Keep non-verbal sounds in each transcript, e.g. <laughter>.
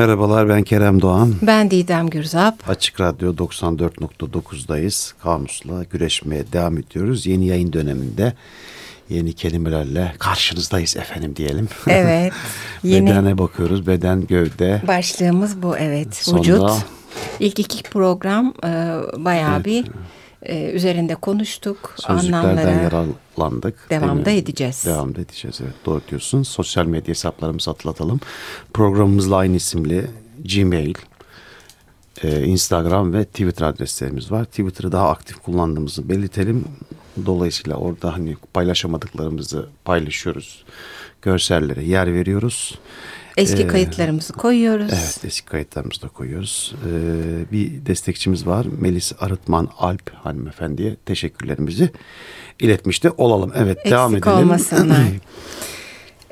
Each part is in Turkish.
Merhabalar ben Kerem Doğan. Ben Didem Gürzap. Açık Radyo 94.9'dayız. Kamusla güreşmeye devam ediyoruz. Yeni yayın döneminde yeni kelimelerle karşınızdayız efendim diyelim. Evet. <laughs> Yeni Bedene bakıyoruz. Beden, gövde. başlığımız bu evet. Sonra- Vücut. İlk iki program e, bayağı bir e, üzerinde konuştuk. Sözlüklerden yararlandık. devamda edeceğiz. Devam da edeceğiz evet doğru diyorsun. Sosyal medya hesaplarımızı hatırlatalım. Programımızla aynı isimli Gmail, e, Instagram ve Twitter adreslerimiz var. Twitter'ı daha aktif kullandığımızı belirtelim. Dolayısıyla orada hani paylaşamadıklarımızı paylaşıyoruz. Görsellere yer veriyoruz. Eski Ee, kayıtlarımızı koyuyoruz. Evet eski kayıtlarımızı da koyuyoruz. Ee, bir destekçimiz var. Melis Arıtman Alp hanımefendiye teşekkürlerimizi iletmiş de olalım. Evet devam Eksik edelim. olmasınlar. <clears throat>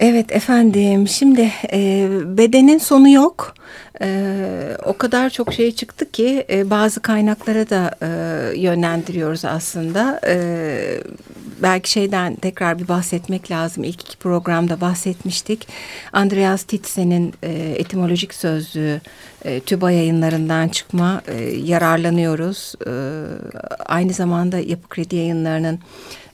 Evet efendim şimdi e, bedenin sonu yok. E, o kadar çok şey çıktı ki e, bazı kaynaklara da e, yönlendiriyoruz aslında. E, belki şeyden tekrar bir bahsetmek lazım. İlk iki programda bahsetmiştik. Andreas Titsen'in e, etimolojik sözlüğü e, TÜBA yayınlarından çıkma e, yararlanıyoruz. E, aynı zamanda Yapı Kredi yayınlarının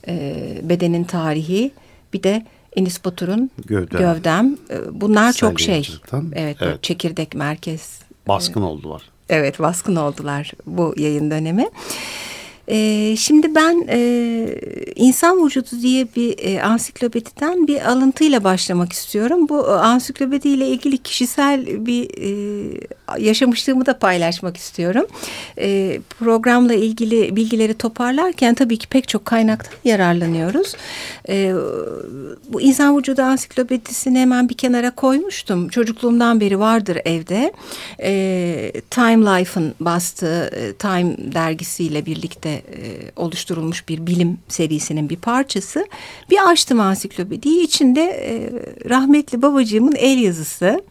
e, bedenin tarihi bir de Enis Batur'un Gövdem. Gövdem. E, Bunlar Kişisel çok şey. Evet, Evet. çekirdek merkez. Baskın oldular. Evet baskın oldular bu yayın dönemi. Ee, şimdi ben e, insan vücudu diye bir e, ansiklopediden bir alıntıyla başlamak istiyorum. Bu e, ansiklopediyle ilgili kişisel bir e, yaşamışlığımı da paylaşmak istiyorum. E, programla ilgili bilgileri toparlarken tabii ki pek çok kaynaktan yararlanıyoruz. E, bu insan vücudu ansiklopedisini hemen bir kenara koymuştum. Çocukluğumdan beri vardır evde. E, Time Life'ın bastığı e, Time dergisiyle birlikte e, oluşturulmuş bir bilim serisinin bir parçası. Bir açtım ansiklopediyi. İçinde e, rahmetli babacığımın el yazısı.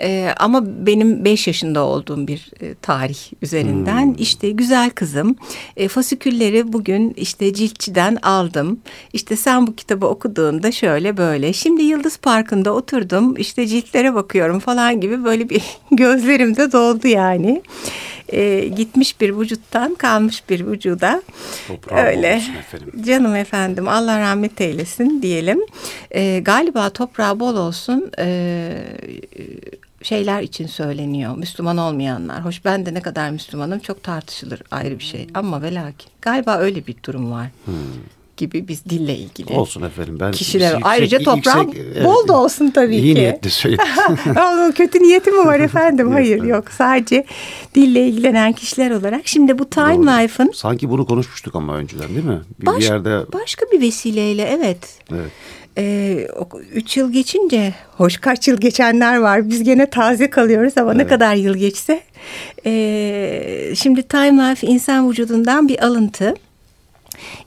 E, ama benim 5 yaşında olduğum bir e, tarih üzerinden işte güzel kızım e, fasikülleri bugün işte ciltçiden aldım. İşte sen bu kitabı okuduğunda şöyle böyle. Şimdi Yıldız Parkı'nda oturdum işte ciltlere bakıyorum falan gibi böyle bir <laughs> gözlerim de doldu yani. E, gitmiş bir vücuttan kalmış bir vücuda. Toprağı Öyle. efendim. Canım efendim Allah rahmet eylesin diyelim. E, galiba toprağı bol olsun e, şeyler için söyleniyor. Müslüman olmayanlar. Hoş ben de ne kadar Müslümanım çok tartışılır ayrı bir şey. Ama ve lakin galiba öyle bir durum var. Gibi biz dille ilgili. Olsun efendim. Ben Kişiler yüksek- ayrıca toprağım yüksek- evet. bol da olsun tabii İyi ki. niyetli söyledim. <laughs> Kötü niyeti mi var <laughs> efendim? Hayır yok. Sadece dille ilgilenen kişiler olarak. Şimdi bu Time. Life'ın Sanki bunu konuşmuştuk ama önceden değil mi? Bir, bir Baş- yerde başka bir vesileyle evet. evet. Ee, üç yıl geçince hoş kaç yıl geçenler var biz gene taze kalıyoruz ama ne kadar yıl geçse Ee, şimdi Time Life insan vücudundan bir alıntı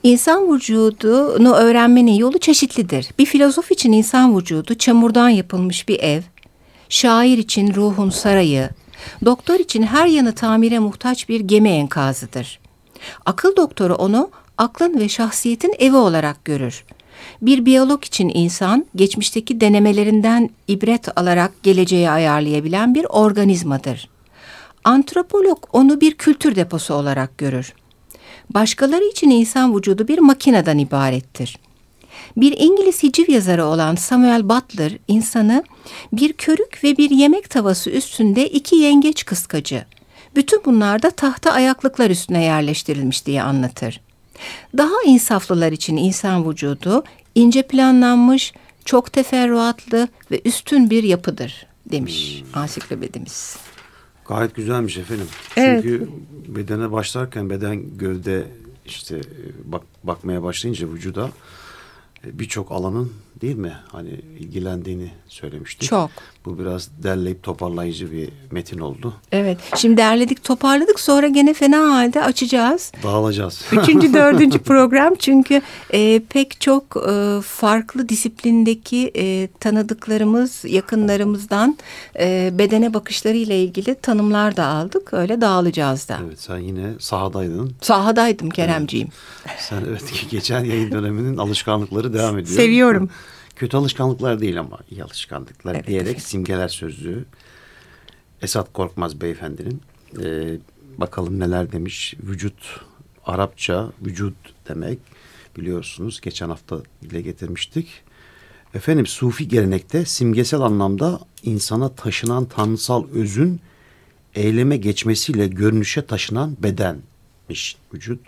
İnsan vücudunu öğrenmenin yolu çeşitlidir. Bir filozof için insan vücudu çamurdan yapılmış bir ev, şair için ruhun sarayı, doktor için her yanı tamire muhtaç bir gemi enkazıdır. Akıl doktoru onu aklın ve şahsiyetin evi olarak görür. Bir biyolog için insan, geçmişteki denemelerinden ibret alarak geleceği ayarlayabilen bir organizmadır. Antropolog onu bir kültür deposu olarak görür. Başkaları için insan vücudu bir makineden ibarettir. Bir İngiliz hiciv yazarı olan Samuel Butler insanı bir körük ve bir yemek tavası üstünde iki yengeç kıskacı. Bütün bunlar da tahta ayaklıklar üstüne yerleştirilmiş diye anlatır. Daha insaflılar için insan vücudu ince planlanmış, çok teferruatlı ve üstün bir yapıdır demiş ansiklopedimiz. Gayet güzelmiş efendim. Evet. Çünkü bedene başlarken beden gövde işte e, bak bakmaya başlayınca vücuda e, birçok alanın değil mi? Hani ilgilendiğini söylemiştik. Çok. Bu biraz derleyip toparlayıcı bir metin oldu. Evet. Şimdi derledik, toparladık. Sonra gene fena halde açacağız. Dağılacağız. <laughs> Üçüncü, dördüncü <laughs> program çünkü e, pek çok e, farklı disiplindeki e, tanıdıklarımız, yakınlarımızdan e, bedene bakışlarıyla ilgili tanımlar da aldık. Öyle dağılacağız da. evet sen yine sahadaydın. Sahadaydım Keremciğim. Sen evet geçen yayın döneminin alışkanlıkları devam ediyor. Seviyorum. Kötü alışkanlıklar değil ama iyi alışkanlıklar diyerek simgeler sözlüğü Esat Korkmaz beyefendinin. E, bakalım neler demiş. Vücut Arapça vücut demek biliyorsunuz. Geçen hafta dile getirmiştik. Efendim Sufi gelenekte simgesel anlamda insana taşınan tanrısal özün eyleme geçmesiyle görünüşe taşınan bedenmiş vücut.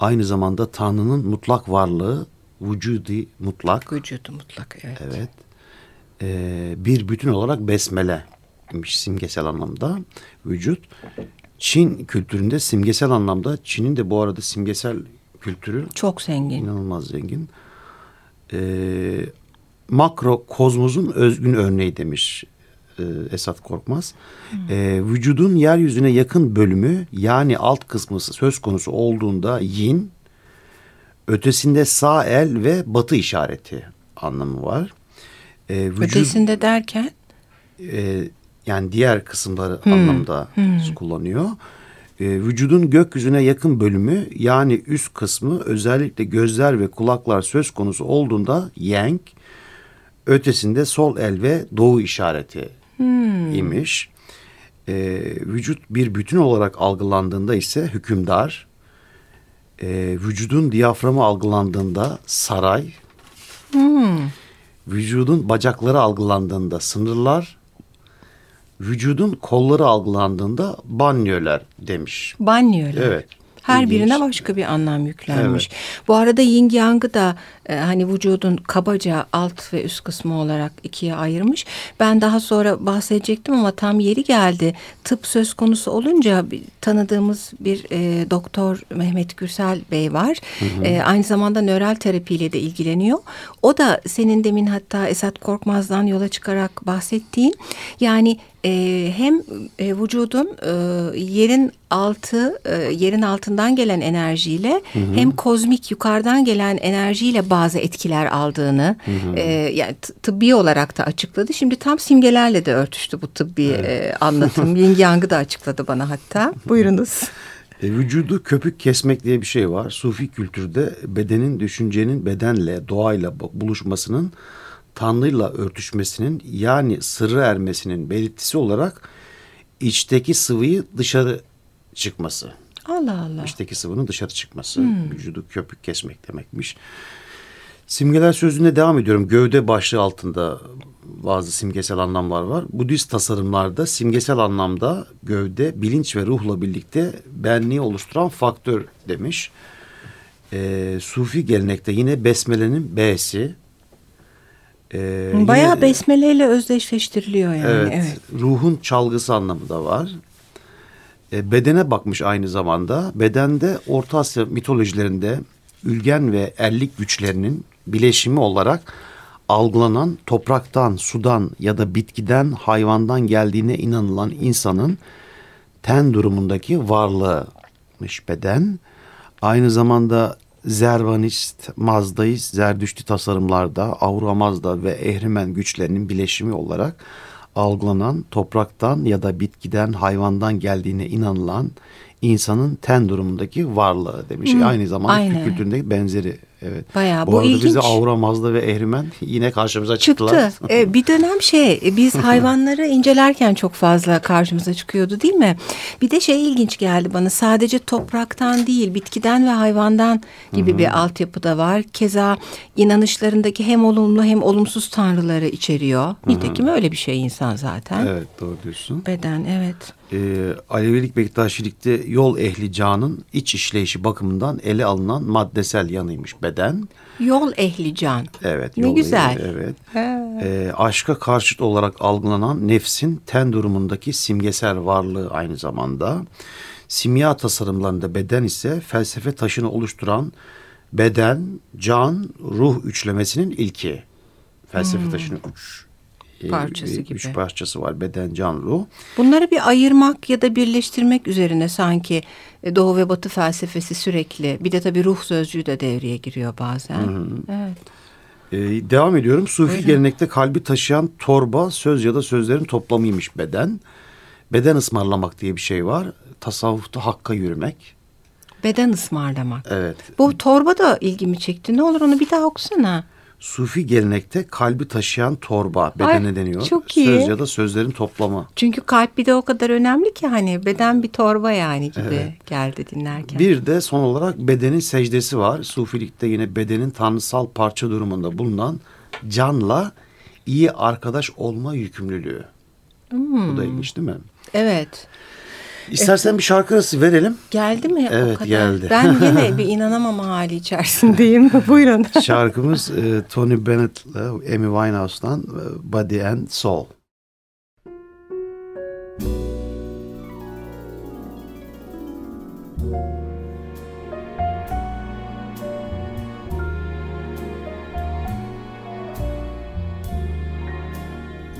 Aynı zamanda Tanrı'nın mutlak varlığı vücudi mutlak. Vücudu mutlak evet. Evet. Ee, bir bütün olarak besmelemiş simgesel anlamda vücut. Çin kültüründe simgesel anlamda Çin'in de bu arada simgesel kültürü çok zengin. İnanılmaz zengin. Ee, makro kozmosun özgün örneği demiş e, Esat Korkmaz. Hmm. E, vücudun yeryüzüne yakın bölümü yani alt kısmı söz konusu olduğunda yin, ötesinde sağ el ve batı işareti anlamı var. E, vücut, ötesinde derken? E, yani diğer kısımları hmm. anlamda hmm. kullanıyor. E, vücudun gökyüzüne yakın bölümü yani üst kısmı özellikle gözler ve kulaklar söz konusu olduğunda yang, ötesinde sol el ve doğu işareti hmm. imiş. E, vücut bir bütün olarak algılandığında ise hükümdar, e, vücudun diyaframı algılandığında saray, hmm. vücudun bacakları algılandığında sınırlar, vücudun kolları algılandığında banyolar demiş. Banyolar. Evet. Her İlginç. birine başka bir anlam yüklenmiş. Evet. Bu arada yin yang'ı da e, hani vücudun kabaca alt ve üst kısmı olarak ikiye ayırmış. Ben daha sonra bahsedecektim ama tam yeri geldi. Tıp söz konusu olunca bir, tanıdığımız bir e, doktor Mehmet Gürsel Bey var. Hı hı. E, aynı zamanda nöral terapiyle de ilgileniyor. O da senin demin hatta Esat Korkmaz'dan yola çıkarak bahsettiğin yani e, hem e, vücudun e, yerin altı e, yerin altından gelen enerjiyle hı hı. hem kozmik yukarıdan gelen enerjiyle bazı etkiler aldığını hı hı. E, yani tıbbi olarak da açıkladı. Şimdi tam simgelerle de örtüştü bu tıbbi evet. e, anlatım. Ying Yang'ı da açıkladı bana hatta. Buyurunuz. E, vücudu köpük kesmek diye bir şey var. Sufi kültürde bedenin düşüncenin bedenle, doğayla buluşmasının Tanrı'yla örtüşmesinin yani sırrı ermesinin belirtisi olarak içteki sıvıyı dışarı çıkması. Allah Allah. İçteki sıvının dışarı çıkması. Hmm. Vücudu köpük kesmek demekmiş. Simgeler sözüne devam ediyorum. Gövde başlığı altında bazı simgesel anlamlar var. Budist tasarımlarda simgesel anlamda gövde bilinç ve ruhla birlikte benliği oluşturan faktör demiş. Ee, Sufi gelenekte yine besmelenin B'si, ee, Bayağı yine, besmeleyle özdeşleştiriliyor yani. Evet, evet. Ruhun çalgısı anlamı da var. E, bedene bakmış aynı zamanda. Bedende Orta Asya mitolojilerinde ülgen ve erlik güçlerinin bileşimi olarak algılanan topraktan, sudan ya da bitkiden, hayvandan geldiğine inanılan insanın ten durumundaki varlığımış beden. Aynı zamanda Zervanist, Mazdaist, Zerdüştü tasarımlarda Avra Mazda ve Ehrimen güçlerinin bileşimi olarak algılanan topraktan ya da bitkiden, hayvandan geldiğine inanılan insanın ten durumundaki varlığı demiş. Hmm, Aynı zamanda Aynen. kültüründeki benzeri Evet. Bayağı bu, bu arada ilginç. bize Avra Mazda ve Ehrimen yine karşımıza çıktılar. Çıktı. ee, bir dönem şey biz <laughs> hayvanları incelerken çok fazla karşımıza çıkıyordu değil mi? Bir de şey ilginç geldi bana sadece topraktan değil bitkiden ve hayvandan gibi Hı-hı. bir altyapı da var. Keza inanışlarındaki hem olumlu hem olumsuz tanrıları içeriyor. Hı-hı. Nitekim öyle bir şey insan zaten. Evet doğru diyorsun. Beden evet. Ee, Alevilik Bektaşilikte yol ehli canın iç işleyişi bakımından ele alınan maddesel yanıymış beden. Yol ehli can. Evet. Ne güzel. Ehli, evet. Ee, aşka karşıt olarak algılanan nefsin ten durumundaki simgesel varlığı aynı zamanda. Simya tasarımlarında beden ise felsefe taşını oluşturan beden, can, ruh üçlemesinin ilki. Felsefe hmm. taşının üç e, parçası gibi. Üç parçası var beden, can, ruh. Bunları bir ayırmak ya da birleştirmek üzerine sanki e, Doğu ve Batı felsefesi sürekli. Bir de tabii ruh sözcüğü de devreye giriyor bazen. Hı hı. Evet. Ee, devam ediyorum. Sufi Buyurun. gelenekte kalbi taşıyan torba söz ya da sözlerin toplamıymış beden. Beden ısmarlamak diye bir şey var. Tasavvufta hakka yürümek. Beden ısmarlamak. Evet. Bu torba da ilgimi çekti. Ne olur onu bir daha okusana. Sufi gelenekte kalbi taşıyan torba bedene Ay, deniyor. çok iyi. Söz ya da sözlerin toplamı. Çünkü kalp bir de o kadar önemli ki hani beden bir torba yani gibi geldi dinlerken. Bir de son olarak bedenin secdesi var. Sufilikte yine bedenin tanrısal parça durumunda bulunan canla iyi arkadaş olma yükümlülüğü. Bu da ilginç değil mi? Evet. İstersen bir şarkı arası verelim. Geldi mi Evet, o kadar? geldi. Ben <laughs> yine bir inanamama hali içerisindeyim. <laughs> Buyurun. Şarkımız e, Tony Bennett'la Amy Winehouse'dan e, Body and Soul.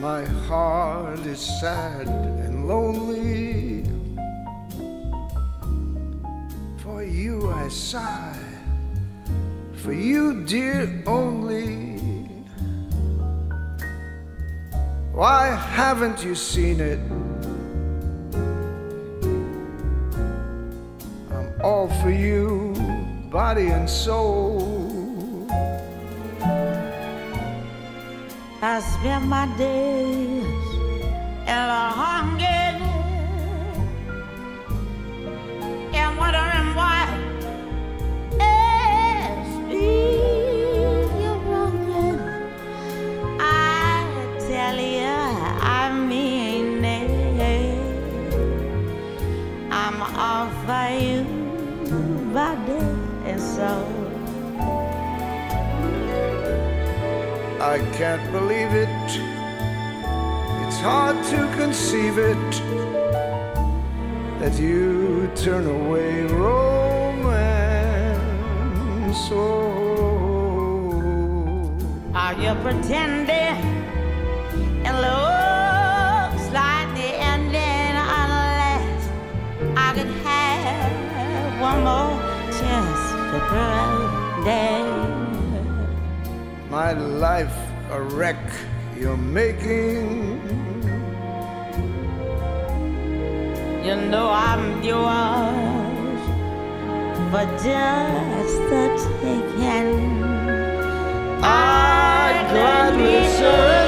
My heart is sad and lonely. You I sigh, for you, dear, only. Why haven't you seen it? I'm all for you, body and soul. I spend my days in a hunger I can't believe it. It's hard to conceive it that you turn away romance. Oh, Are you pretending? It looks like the ending unless I could have one more chance to pretend. my life a wreck you're making. You know I'm yours but just the taking. I gladly surrender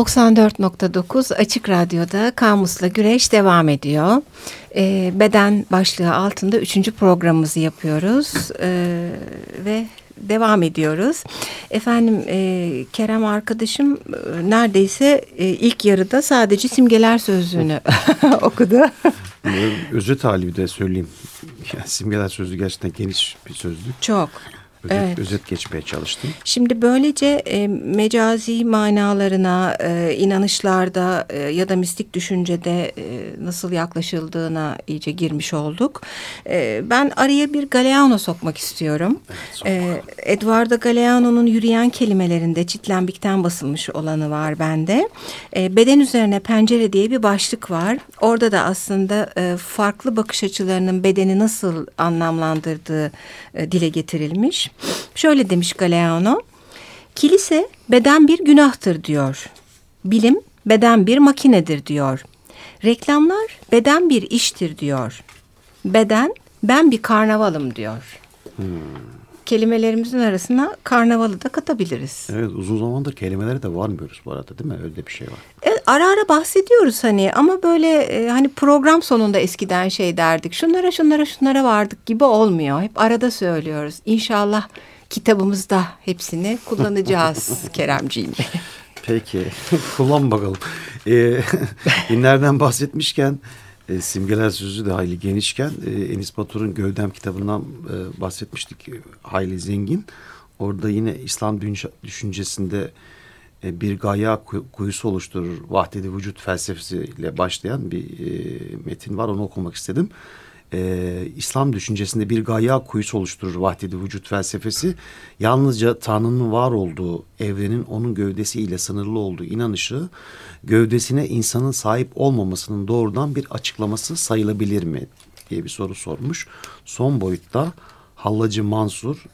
94.9 Açık Radyo'da Kamus'la Güreş devam ediyor. Ee, beden başlığı altında üçüncü programımızı yapıyoruz Ee, ve devam ediyoruz. Efendim e, Kerem arkadaşım e, neredeyse e, ilk yarıda sadece simgeler sözlüğünü <laughs> okudu. Özet hali de söyleyeyim. Yani simgeler sözlüğü gerçekten geniş bir sözlük. Çok. Özet, Evet. özet geçmeye çalıştım. Şimdi böylece e, mecazi manalarına, e, inanışlarda e, ya da mistik düşüncede e, nasıl yaklaşıldığına iyice girmiş olduk. E, ben araya bir Galeano sokmak istiyorum. e, Eduardo Galeano'nun yürüyen kelimelerinde çitlenbikten basılmış olanı var bende. E, beden üzerine pencere diye bir başlık var. Orada da aslında e, farklı bakış açılarının bedeni nasıl anlamlandırdığı e, dile getirilmiş. Şöyle demiş Galeano. Kilise beden bir günahtır diyor. Bilim beden bir makinedir diyor. Reklamlar beden bir iştir diyor. Beden Ben bir karnavalım diyor. Kelimelerimizin arasına karnavalı da katabiliriz. Evet uzun zamandır kelimelere de varmıyoruz bu arada değil mi? Öyle bir şey var. Evet, ara ara bahsediyoruz hani ama böyle e, hani program sonunda eskiden şey derdik. Şunlara şunlara şunlara vardık gibi olmuyor. Hep arada söylüyoruz. İnşallah kitabımızda hepsini kullanacağız <laughs> Keremciğim. Peki <laughs> kullan bakalım. <laughs> Ee, dinlerden bahsetmişken e, simgeler sözü de hayli genişken e, Enis Batur'un Gövdem kitabından e, bahsetmiştik. E, hayli zengin. Orada yine İslam düşüncesinde e, bir gaya kuy- kuyusu oluşturur. Vahdedi vücut felsefesiyle başlayan bir e, metin var. Onu okumak istedim. İslam düşüncesinde bir gaya kuyusu oluşturur vahdedi vücut felsefesi. Yalnızca Tanrı'nın var olduğu, evrenin onun gövdesiyle sınırlı olduğu inanışı gövdesine insanın sahip olmamasının doğrudan bir açıklaması sayılabilir mi diye bir soru sormuş. Son boyutta Hallacı Mansur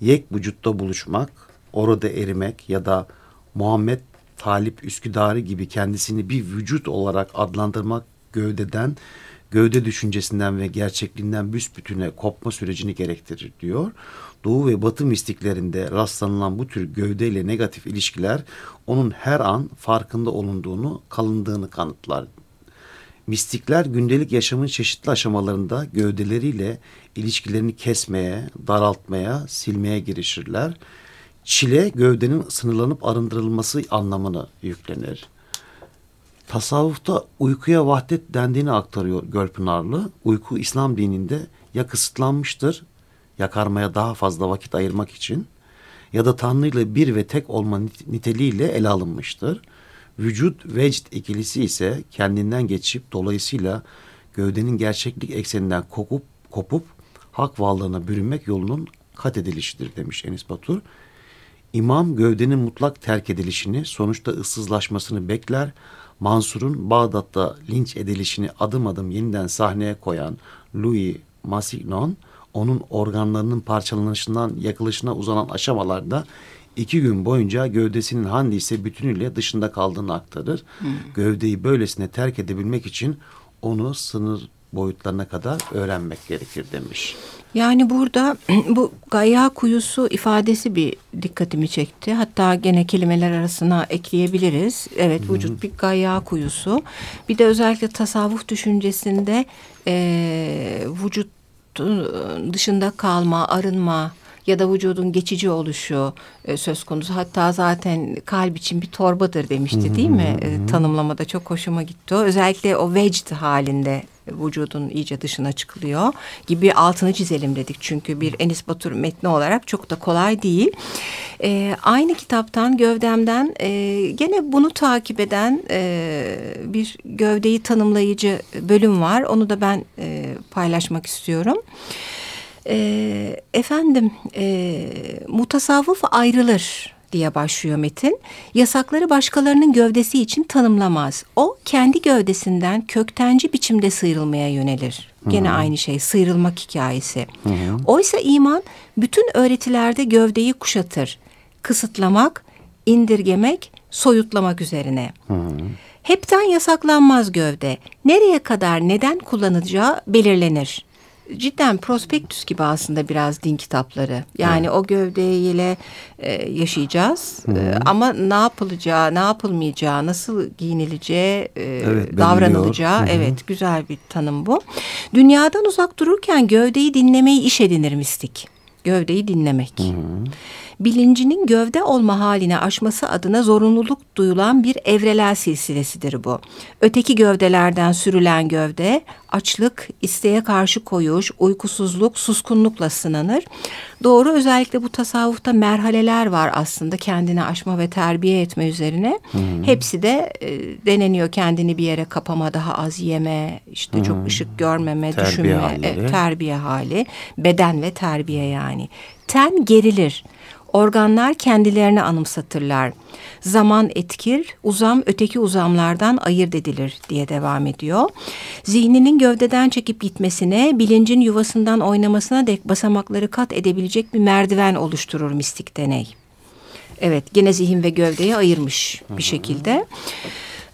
yek vücutta buluşmak, orada erimek ya da Muhammed Talip Üsküdarı gibi kendisini bir vücut olarak adlandırmak gövdeden, gövde düşüncesinden ve gerçekliğinden büsbütüne kopma sürecini gerektirir diyor. Doğu ve Batı mistiklerinde rastlanılan bu tür gövdeyle negatif ilişkiler onun her an farkında olunduğunu, kalındığını kanıtlar Mistikler gündelik yaşamın çeşitli aşamalarında gövdeleriyle ilişkilerini kesmeye, daraltmaya, silmeye girişirler. Çile gövdenin sınırlanıp arındırılması anlamını yüklenir. Tasavvufta uykuya vahdet dendiğini aktarıyor Gölpınarlı. Uyku İslam dininde ya kısıtlanmıştır, yakarmaya daha fazla vakit ayırmak için ya da Tanrı ile bir ve tek olma nit- niteliğiyle ele alınmıştır. Vücut vecd ikilisi ise kendinden geçip dolayısıyla gövdenin gerçeklik ekseninden kopup, kopup hak varlığına bürünmek yolunun kat edilişidir demiş Enis Batur. İmam gövdenin mutlak terk edilişini, sonuçta ıssızlaşmasını bekler. Mansur'un Bağdat'ta linç edilişini adım adım yeniden sahneye koyan Louis Massignon, onun organlarının parçalanışından yakılışına uzanan aşamalarda iki gün boyunca gövdesinin handi ise bütünüyle dışında kaldığını aktarır. Gövdeyi böylesine terk edebilmek için onu sınır boyutlarına kadar öğrenmek gerekir demiş. Yani burada <clears throat> bu gaya kuyusu ifadesi bir dikkatimi çekti. Hatta gene kelimeler arasına ekleyebiliriz. Evet vücut bir gaya kuyusu. Bir de özellikle tasavvuf düşüncesinde eee vücut dışında kalma, arınma ya da vücudun geçici oluşu e, söz konusu. Hatta zaten kalp için bir torbadır demişti değil mi? E, tanımlamada çok hoşuma gitti o. Özellikle o vecd halinde vücudun iyice dışına çıkılıyor gibi altını çizelim dedik. Çünkü bir Enis Batur metni olarak çok da kolay değil. E, aynı kitaptan gövdemden e, gene bunu takip eden e, bir gövdeyi tanımlayıcı bölüm var. Onu da ben e, paylaşmak istiyorum. E, efendim e, mutasavvıf ayrılır diye başlıyor metin. Yasakları başkalarının gövdesi için tanımlamaz. O kendi gövdesinden köktenci biçimde sıyrılmaya yönelir. Gene aynı şey sıyrılmak hikayesi. Oysa iman bütün öğretilerde gövdeyi kuşatır. Kısıtlamak, indirgemek, soyutlamak üzerine. Hepten yasaklanmaz gövde. Nereye kadar neden kullanılacağı belirlenir cidden prospektüs gibi aslında biraz din kitapları. Yani o gövdeyle e, yaşayacağız. E, ama ne yapılacağı, ne yapılmayacağı, nasıl giyinileceği, e, Evet, davranılacağı. Hı hı. Evet, güzel bir tanım bu. Dünyadan uzak dururken gövdeyi dinlemeyi iş edinir mistik. Gövdeyi dinlemek. Bilincinin gövde olma haline aşması adına zorunluluk duyulan bir evrelel silsilesidir bu. Öteki gövdelerden sürülen gövde, açlık, isteğe karşı koyuş, uykusuzluk, suskunlukla sınanır. Doğru özellikle bu tasavvufta merhaleler var aslında kendini aşma ve terbiye etme üzerine. Hepsi de e, deneniyor kendini bir yere kapama, daha az yeme, işte çok ışık görmeme, Terbiye düşünme, halleri. e, terbiye hali, beden ve terbiye yani. Ten gerilir. Organlar kendilerini anımsatırlar. Zaman etkir, uzam öteki uzamlardan ayırt edilir diye devam ediyor. Zihninin gövdeden çekip gitmesine, bilincin yuvasından oynamasına dek basamakları kat edebilecek bir merdiven oluşturur mistik deney. Evet, gene zihin ve gövdeyi ayırmış bir şekilde.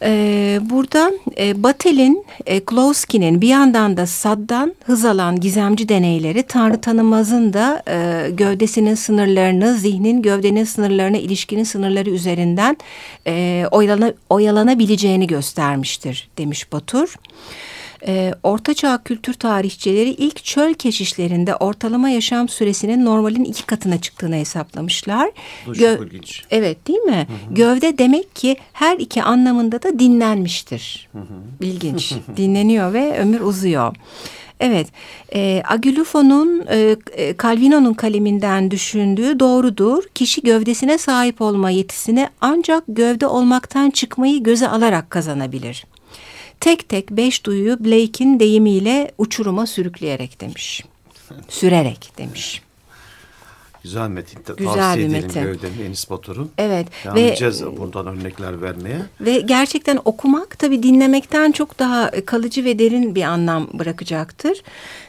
Ee, burada e, Batel'in, e, Klowski'nin bir yandan da Sad'dan hız alan gizemci deneyleri Tanrı tanımazın da e, gövdesinin sınırlarını, zihnin gövdenin sınırlarına ilişkinin sınırları üzerinden e, oyalana, oyalanabileceğini göstermiştir demiş Batur. E, Ortaçağ kültür tarihçileri ilk çöl keşişlerinde ortalama yaşam süresinin normalin iki katına çıktığını hesaplamışlar. Bu Gö- çok ilginç. Evet değil mi? Gövde demek ki her iki anlamında da dinlenmiştir. İlginç. <laughs> Dinleniyor ve ömür uzuyor. Evet, e, Agülufo'nun e, e, Calvino'nun kaleminden düşündüğü doğrudur. Kişi gövdesine sahip olma yetisini ancak gövde olmaktan çıkmayı göze alarak kazanabilir. Tek tek beş duyuyu Blake'in deyimiyle uçuruma sürükleyerek demiş. Sürerek demiş. Güzel metin. Güzel Tavsiye bir metin. Gövde'nin Enis Batur'un. Evet Devam ve buradan örnekler vermeye. Ve gerçekten okumak tabii dinlemekten çok daha kalıcı ve derin bir anlam bırakacaktır.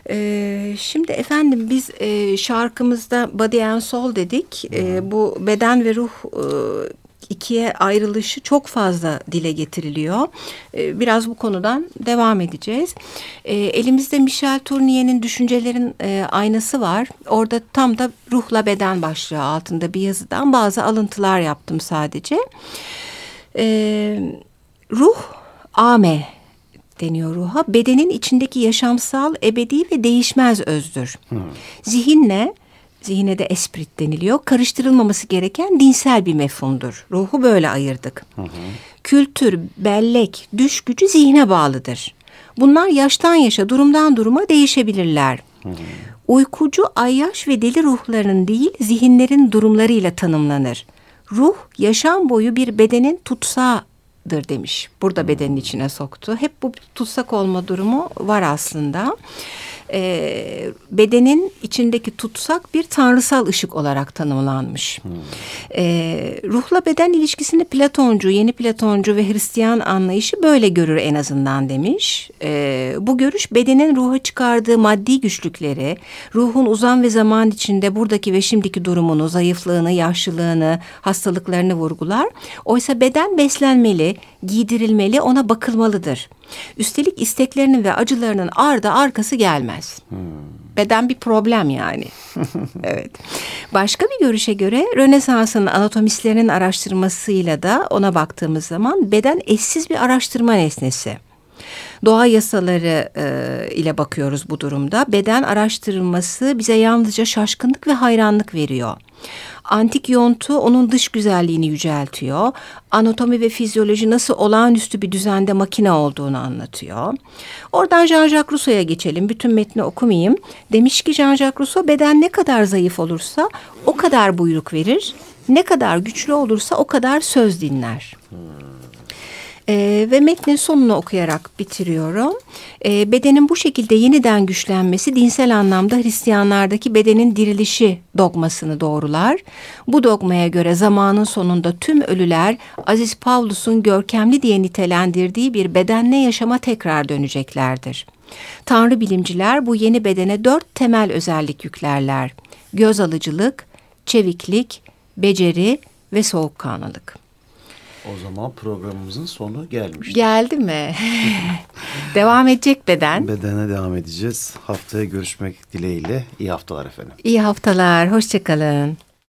Ee, şimdi efendim biz e, şarkımızda Body and Soul dedik. Ee, bu beden ve ruh e, ikiye ayrılışı çok fazla dile getiriliyor. Ee, biraz bu konudan devam edeceğiz. Ee, elimizde Michel Tournier'in Düşüncelerin e, Aynası var. Orada tam da ruhla beden başlığı altında bir yazıdan bazı alıntılar yaptım sadece. Ee, ruh ame deniyor ruha. Bedenin içindeki yaşamsal, ebedi ve değişmez özdür. Zihinle, zihine de esprit deniliyor, karıştırılmaması gereken dinsel bir mefhumdur. Ruhu böyle ayırdık. Kültür, bellek, düş gücü zihne bağlıdır. Bunlar yaştan yaşa, durumdan duruma değişebilirler. Uykucu, ayyaş ve deli ruhların değil, zihinlerin durumlarıyla tanımlanır. Ruh, yaşam boyu bir bedenin tutsağıdır demiş. Burada bedenin içine soktu. Hep bu tutsak olma durumu var aslında. Ee, bedenin içindeki tutsak bir tanrısal ışık olarak tanımlanmış. Ee, ruhla beden ilişkisini Platoncu, yeni Platoncu ve Hristiyan anlayışı böyle görür en azından demiş. Ee, bu görüş bedenin ruha çıkardığı maddi güçlükleri, ruhun uzam ve zaman içinde buradaki ve şimdiki durumunu, zayıflığını, yaşlılığını, hastalıklarını vurgular. Oysa beden beslenmeli, giydirilmeli, ona bakılmalıdır. Üstelik isteklerinin ve acılarının ardı arkası gelmez. Beden bir problem yani. <laughs> evet. Başka bir görüşe göre Rönesans'ın anatomistlerinin araştırmasıyla da ona baktığımız zaman beden eşsiz bir araştırma nesnesi. Doğa yasaları e, ile bakıyoruz bu durumda. Beden araştırılması bize yalnızca şaşkınlık ve hayranlık veriyor. Antik yontu onun dış güzelliğini yüceltiyor. Anatomi ve fizyoloji nasıl olağanüstü bir düzende makine olduğunu anlatıyor. Oradan Jean-Jacques Rousseau'ya geçelim. Bütün metni okumayayım. Demiş ki Jean-Jacques Rousseau beden ne kadar zayıf olursa o kadar buyruk verir. Ne kadar güçlü olursa o kadar söz dinler. Ee, ve metnin sonunu okuyarak bitiriyorum. Ee, bedenin bu şekilde yeniden güçlenmesi dinsel anlamda Hristiyanlardaki bedenin dirilişi dogmasını doğrular. Bu dogmaya göre zamanın sonunda tüm ölüler Aziz Pavlus'un görkemli diye nitelendirdiği bir bedenle yaşama tekrar döneceklerdir. Tanrı bilimciler bu yeni bedene dört temel özellik yüklerler. Göz alıcılık, çeviklik, beceri ve soğukkanlılık. O zaman programımızın sonu gelmiş. Geldi mi? <laughs> devam edecek beden. Bedene devam edeceğiz. Haftaya görüşmek dileğiyle. İyi haftalar efendim. İyi haftalar, hoşçakalın.